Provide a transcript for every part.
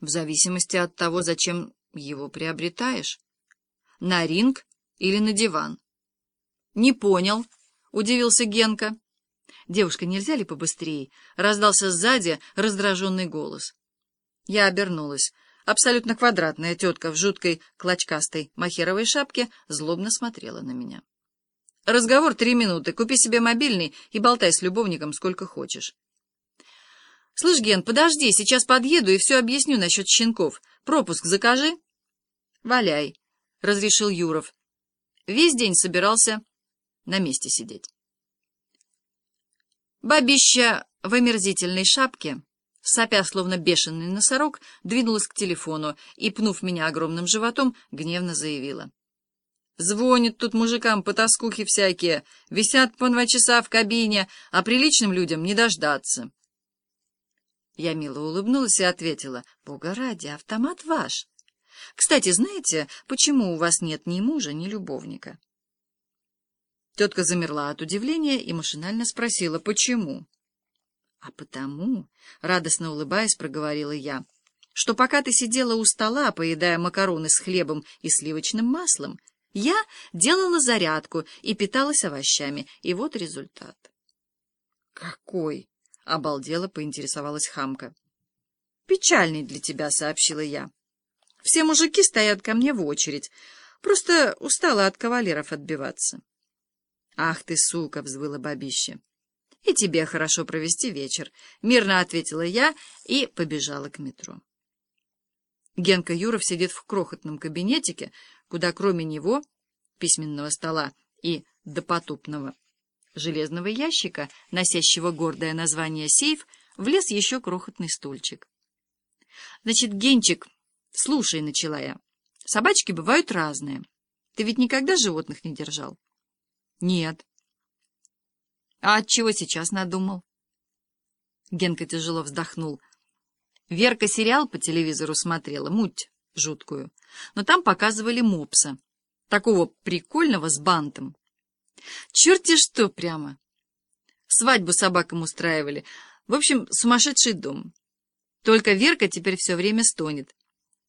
В зависимости от того, зачем его приобретаешь. На ринг или на диван. Не понял, удивился Генка. Девушка, нельзя ли побыстрее? Раздался сзади раздраженный голос. Я обернулась. Абсолютно квадратная тетка в жуткой клочкастой махеровой шапке злобно смотрела на меня. Разговор три минуты. Купи себе мобильный и болтай с любовником сколько хочешь. Слышь, Ген, подожди, сейчас подъеду и все объясню насчет щенков. Пропуск закажи. Валяй, — разрешил Юров. Весь день собирался на месте сидеть. Бабища в омерзительной шапке, сопя словно бешеный носорог, двинулась к телефону и, пнув меня огромным животом, гневно заявила. Звонят тут мужикам потаскухи всякие, висят по два часа в кабине, а приличным людям не дождаться. Я мило улыбнулась и ответила, «Бога ради, автомат ваш. Кстати, знаете, почему у вас нет ни мужа, ни любовника?» Тетка замерла от удивления и машинально спросила, «Почему?» «А потому», — радостно улыбаясь, проговорила я, «что пока ты сидела у стола, поедая макароны с хлебом и сливочным маслом, я делала зарядку и питалась овощами, и вот результат». «Какой?» — обалдела поинтересовалась хамка. «Печальный для тебя», — сообщила я. «Все мужики стоят ко мне в очередь. Просто устала от кавалеров отбиваться». «Ах ты, сука!» — взвыла бабище. «И тебе хорошо провести вечер», — мирно ответила я и побежала к метро. Генка Юров сидит в крохотном кабинетике, куда кроме него, письменного стола и допотопного железного ящика, носящего гордое название «сейф», влез еще крохотный стульчик. «Значит, Генчик, слушай», — начала я, — «собачки бывают разные. Ты ведь никогда животных не держал?» «Нет». «А от чего сейчас надумал?» Генка тяжело вздохнул. Верка сериал по телевизору смотрела, муть жуткую, но там показывали мопса, такого прикольного с бантом. Черти что прямо. Свадьбу собакам устраивали. В общем, сумасшедший дом. Только Верка теперь все время стонет.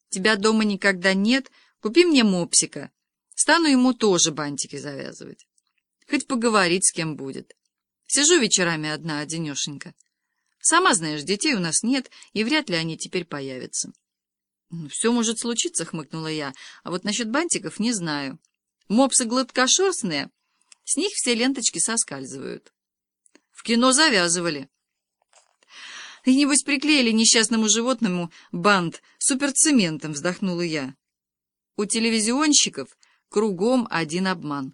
Тебя дома никогда нет, купи мне мопсика. Стану ему тоже бантики завязывать. Хоть поговорить с кем будет. Сижу вечерами одна, одинешенька. Сама знаешь, детей у нас нет, и вряд ли они теперь появятся. «Ну, «Все может случиться», — хмыкнула я, — «а вот насчет бантиков не знаю. Мопсы гладкошерстные, с них все ленточки соскальзывают. В кино завязывали. И, небось, приклеили несчастному животному бант суперцементом, вздохнула я. У телевизионщиков кругом один обман.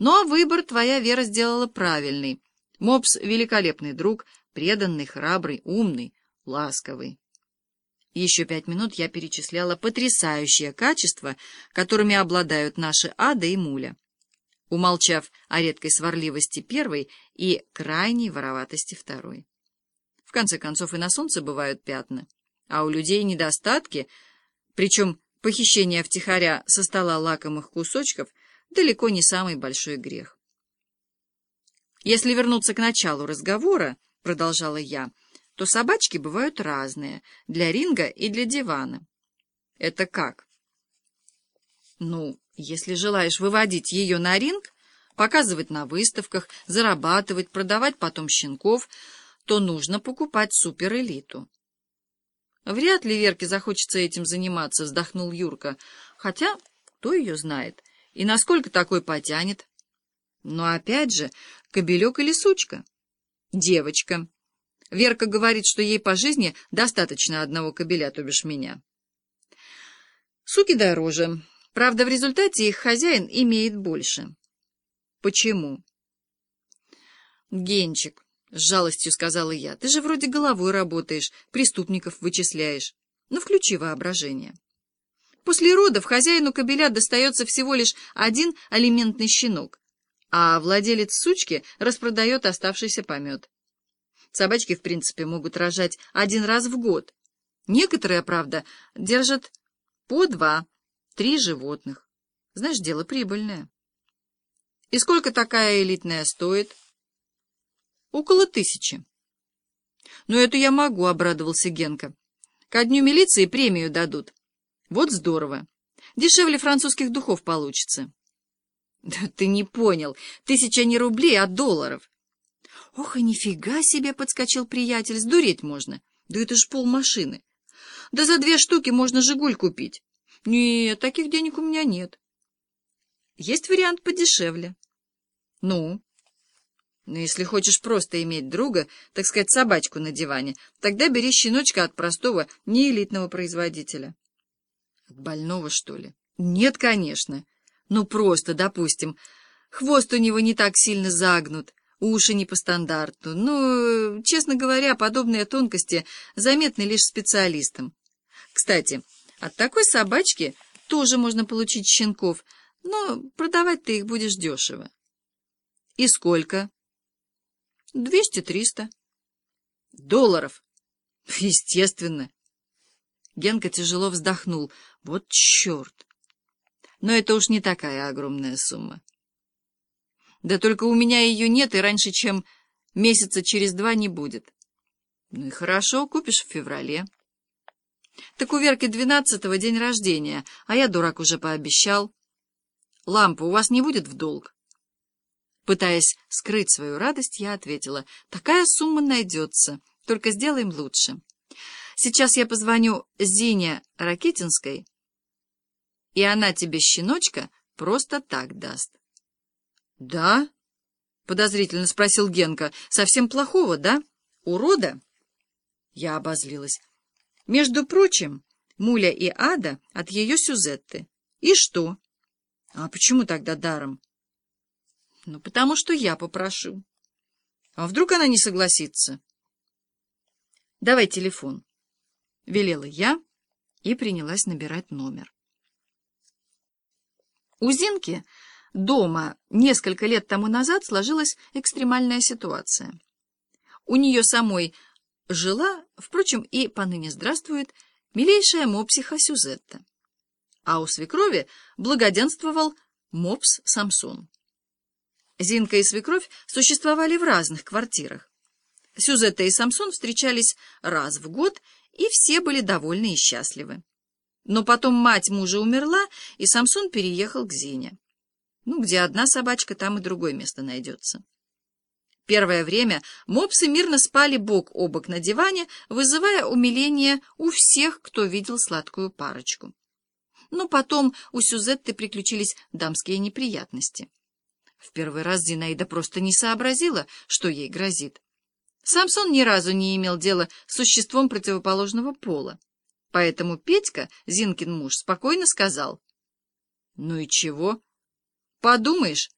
Ну, а выбор твоя Вера сделала правильный. Мопс — великолепный друг, преданный, храбрый, умный, ласковый. Еще пять минут я перечисляла потрясающие качества, которыми обладают наши Ада и Муля умолчав о редкой сварливости первой и крайней вороватости второй. В конце концов, и на солнце бывают пятна, а у людей недостатки, причем похищение втихаря со стола лакомых кусочков далеко не самый большой грех. Если вернуться к началу разговора, продолжала я, то собачки бывают разные, для ринга и для дивана. Это как? Ну, если желаешь выводить ее на ринг, показывать на выставках, зарабатывать, продавать потом щенков, то нужно покупать суперэлиту. Вряд ли Верке захочется этим заниматься, вздохнул Юрка. Хотя, кто ее знает, и насколько такой потянет. Но опять же, кобелек или сучка? Девочка. Верка говорит, что ей по жизни достаточно одного кобеля, то бишь меня. Суки дороже. Правда, в результате их хозяин имеет больше. Почему? Генчик, с жалостью сказала я, ты же вроде головой работаешь, преступников вычисляешь. Ну, включи воображение. После родов хозяину кобеля достается всего лишь один алиментный щенок, а владелец сучки распродает оставшийся помет. Собачки, в принципе, могут рожать один раз в год. Некоторые, правда, держат по два, Три животных. Знаешь, дело прибыльное. И сколько такая элитная стоит? Около тысячи. Ну, это я могу, — обрадовался Генка. Ко дню милиции премию дадут. Вот здорово. Дешевле французских духов получится. Да ты не понял. Тысяча не рублей, а долларов. Ох, и нифига себе, подскочил приятель. Сдуреть можно. Да это ж полмашины. Да за две штуки можно «Жигуль» купить. Нет, таких денег у меня нет. Есть вариант подешевле. Ну? Ну, если хочешь просто иметь друга, так сказать, собачку на диване, тогда бери щеночка от простого, неэлитного производителя. От больного, что ли? Нет, конечно. Ну, просто, допустим, хвост у него не так сильно загнут, уши не по стандарту. Ну, честно говоря, подобные тонкости заметны лишь специалистам. Кстати, от такой собачки тоже можно получить щенков, но продавать ты их будешь дешево. И сколько? Двести-триста. Долларов. Естественно. Генка тяжело вздохнул. Вот черт. Но это уж не такая огромная сумма. Да только у меня ее нет, и раньше, чем месяца через два не будет. Ну и хорошо, купишь в феврале. Так у Верки двенадцатого день рождения, а я, дурак, уже пообещал. Лампа у вас не будет в долг? Пытаясь скрыть свою радость, я ответила, такая сумма найдется, только сделаем лучше. Сейчас я позвоню Зине Ракетинской, и она тебе щеночка просто так даст. — Да? — подозрительно спросил Генка. — Совсем плохого, да? Урода? Я обозлилась. Между прочим, Муля и Ада от ее Сюзетты. И что? А почему тогда даром? Ну, потому что я попрошу. А вдруг она не согласится? Давай телефон. Велела я и принялась набирать номер. У Зинки дома несколько лет тому назад сложилась экстремальная ситуация. У нее самой жила, впрочем, и поныне здравствует, милейшая мопсиха Сюзетта. А у свекрови благоденствовал мопс Самсон. Зинка и свекровь существовали в разных квартирах. Сюзетта и Самсон встречались раз в год, и все были довольны и счастливы. Но потом мать мужа умерла, и Самсон переехал к Зине. Ну, где одна собачка, там и другое место найдется. Первое время мопсы мирно спали бок о бок на диване, вызывая умиление у всех, кто видел сладкую парочку. Но потом у Сюзетты приключились дамские неприятности. В первый раз Зинаида просто не сообразила, что ей грозит. Самсон ни разу не имел дела с существом противоположного пола. Поэтому Петька, Зинкин муж, спокойно сказал. — Ну и чего? Подумаешь,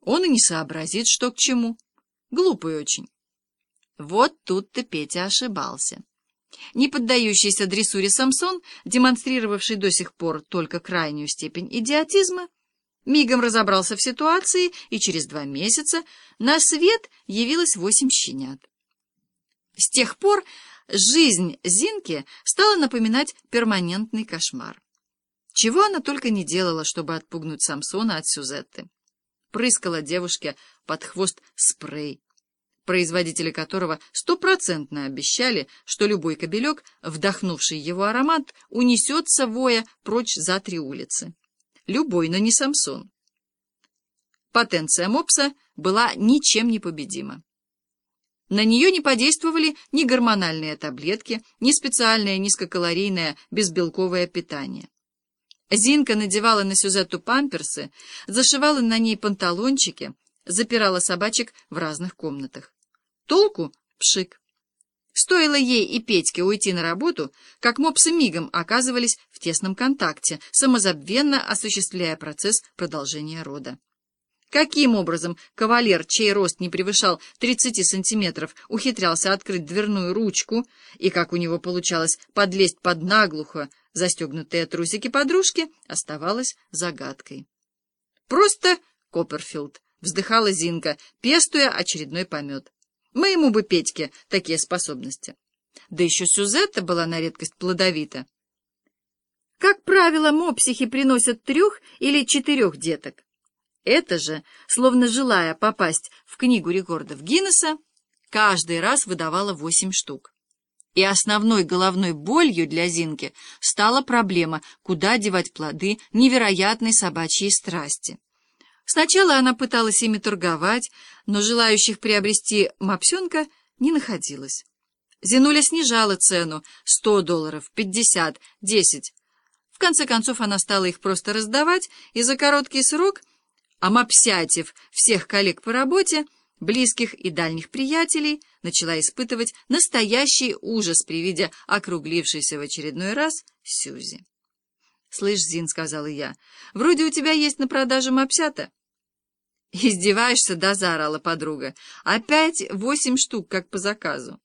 он и не сообразит, что к чему. Глупый очень. Вот тут-то Петя ошибался. Не поддающийся дрессуре Самсон, демонстрировавший до сих пор только крайнюю степень идиотизма, мигом разобрался в ситуации, и через два месяца на свет явилось восемь щенят. С тех пор жизнь Зинки стала напоминать перманентный кошмар. Чего она только не делала, чтобы отпугнуть Самсона от Сюзетты. Прыскала девушке под хвост спрей, производители которого стопроцентно обещали, что любой кобелек, вдохнувший его аромат, унесется воя прочь за три улицы. Любой, но не Самсон. Потенция мопса была ничем не победима. На нее не подействовали ни гормональные таблетки, ни специальное низкокалорийное безбелковое питание. Зинка надевала на Сюзетту памперсы, зашивала на ней панталончики, запирала собачек в разных комнатах. Толку — пшик. Стоило ей и Петьке уйти на работу, как мопсы мигом оказывались в тесном контакте, самозабвенно осуществляя процесс продолжения рода. Каким образом кавалер, чей рост не превышал 30 сантиметров, ухитрялся открыть дверную ручку, и как у него получалось подлезть под наглухо застегнутые трусики подружки, оставалось загадкой. «Просто Копперфилд!» — вздыхала Зинка, пестуя очередной помет. «Моему бы Петьке такие способности!» Да еще Сюзетта была на редкость плодовита. Как правило, мопсихи приносят трех или четырех деток. Это же, словно желая попасть в книгу рекордов Гиннесса, каждый раз выдавала восемь штук. И основной головной болью для Зинки стала проблема, куда девать плоды невероятной собачьей страсти. Сначала она пыталась ими торговать, но желающих приобрести мопсенка не находилось. Зинуля снижала цену — 100 долларов, 50, 10. В конце концов она стала их просто раздавать, и за короткий срок, омопсятив всех коллег по работе, близких и дальних приятелей, начала испытывать настоящий ужас при виде округлившейся в очередной раз Сюзи. «Слышь, Зин, — сказала я, — вроде у тебя есть на продажу мопсята». «Издеваешься, да?» — заорала подруга. «Опять восемь штук, как по заказу».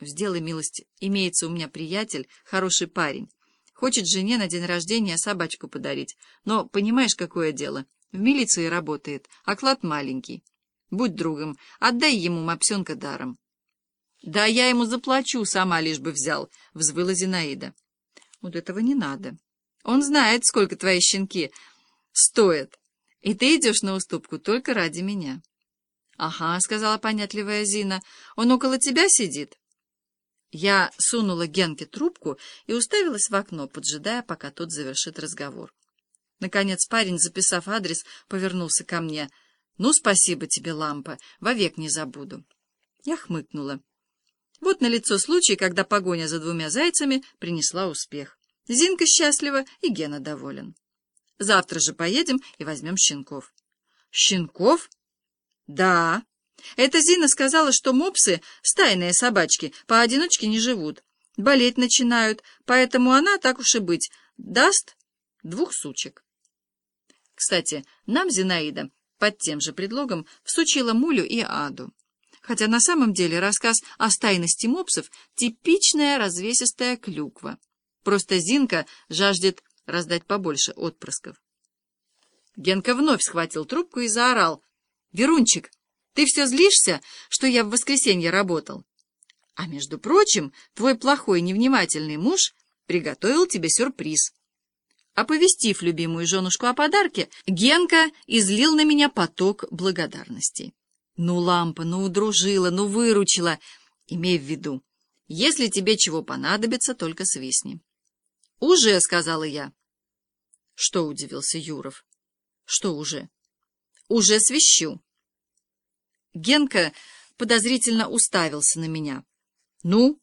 «Сделай милость, имеется у меня приятель, хороший парень. Хочет жене на день рождения собачку подарить. Но понимаешь, какое дело? В милиции работает, оклад маленький. Будь другом, отдай ему мопсенка даром». «Да я ему заплачу, сама лишь бы взял», — взвыла Зинаида. «Вот этого не надо. Он знает, сколько твои щенки стоят». И ты идешь на уступку только ради меня. — Ага, — сказала понятливая Зина, — он около тебя сидит. Я сунула Генке трубку и уставилась в окно, поджидая, пока тот завершит разговор. Наконец парень, записав адрес, повернулся ко мне. — Ну, спасибо тебе, лампа, вовек не забуду. Я хмыкнула. Вот налицо случай, когда погоня за двумя зайцами принесла успех. Зинка счастлива, и Гена доволен. Завтра же поедем и возьмем щенков. Щенков? Да. Эта Зина сказала, что мопсы, стайные собачки, поодиночке не живут. Болеть начинают, поэтому она, так уж и быть, даст двух сучек. Кстати, нам Зинаида под тем же предлогом всучила Мулю и Аду. Хотя на самом деле рассказ о стайности мопсов — типичная развесистая клюква. Просто Зинка жаждет раздать побольше отпрысков. Генка вновь схватил трубку и заорал. — Верунчик, ты все злишься, что я в воскресенье работал? А между прочим, твой плохой невнимательный муж приготовил тебе сюрприз. Оповестив любимую женушку о подарке, Генка излил на меня поток благодарностей. Ну, лампа, ну, удружила, ну, выручила. Имей в виду, если тебе чего понадобится, только свистни. — Уже, — сказала я. Что удивился Юров? Что уже? Уже свищу. Генка подозрительно уставился на меня. Ну,